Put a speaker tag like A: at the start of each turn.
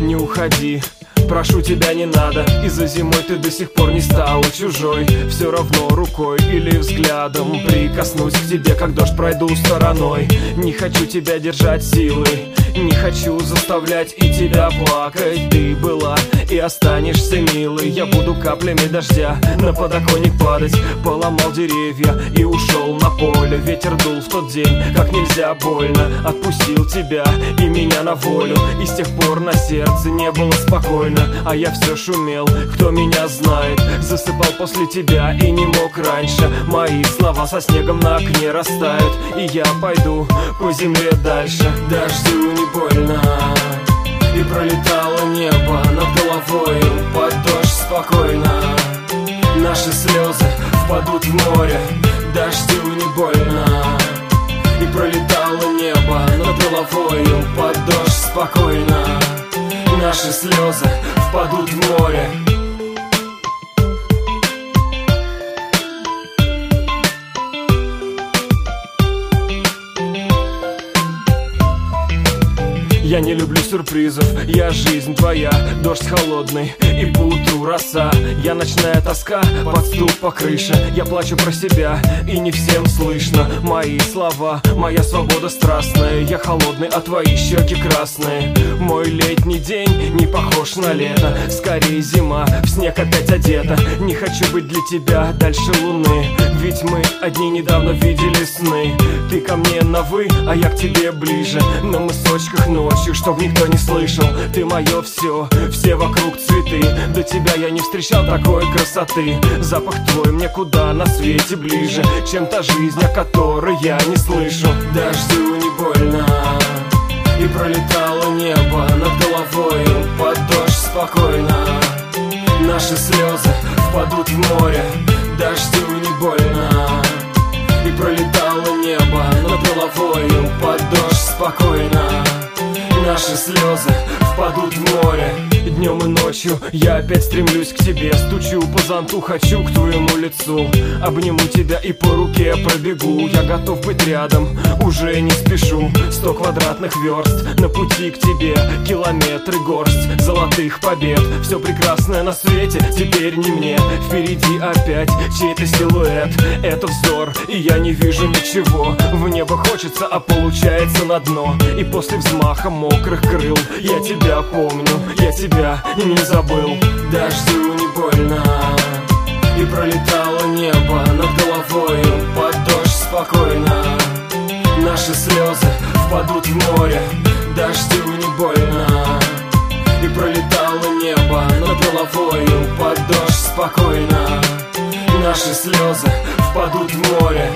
A: не уходи. Прошу тебя, не надо. Из-за зимой ты до сих пор не стала чужой. Все равно рукой или взглядом Прикоснусь к тебе, как дождь пройду стороной. Не хочу тебя держать силой Не хочу заставлять и тебя плакать. Ты была и останешься милой. Я буду каплями дождя на подоконник падать. Поломал деревья и ушел на поле. Ветер дул в тот день, как нельзя больно. Отпустил тебя и меня на волю. И с тех пор на сердце не было спокойно А я все шумел, кто меня знает Засыпал после тебя и не мог раньше. Мои слова со снегом на окне растают И я пойду по земле дальше. Дождю не больно и пролетало небо над головой. Под дождь спокойно Наши слезы впадут в море. Дождю не больно И пролетало небо над головой. Под дождь спокойно Наши слезы впадут в море Я не люблю сюрпризов, я жизнь твоя. Дождь холодный и по утру роса. Я ночная тоска, под стук по крыше. Я плачу про себя и не всем слышно Мои слова, моя свобода страстная Я холодный, а твои щеки красные. Мой летний день не похож на лето. Скорее зима, в снег опять одета. Не хочу быть для тебя дальше луны Ведь мы одни недавно видели сны. Ты ко мне на вы, а я к тебе ближе. На мысочках ночью, чтоб никто не слышал. Ты мое все, все вокруг цветы. До тебя я не встречал такой красоты. Запах твой мне куда на свете ближе Чем та жизнь, о которой я не слышу. Дождю не больно И пролетало небо над головой. Под дождь спокойно Наши слезы впадут в море Дождю не больно. И пролетало небо над головой. Под дождь спокойно Наши слезы впадут в море. Днем и ночью я опять стремлюсь к тебе. Стучу по зонту, хочу к твоему лицу. Обниму тебя и по руке пробегу. Я готов быть рядом, уже не спешу. Сто квадратных верст на пути к тебе. Километры, горсть золотых побед. Все прекрасное на свете теперь не мне. Впереди опять чей-то силуэт. Это взор, и я не вижу ничего. В небо хочется, а получается на дно. И после взмаха мокрых крыл. Я тебя помню, я тебя не забыл. Дождю не больно. И пролетало небо над головой. Под дождь спокойно. Наши слезы впадут в море. Дождю не больно. И пролетало небо над головой. Под дождь спокойно. Наши слезы впадут в море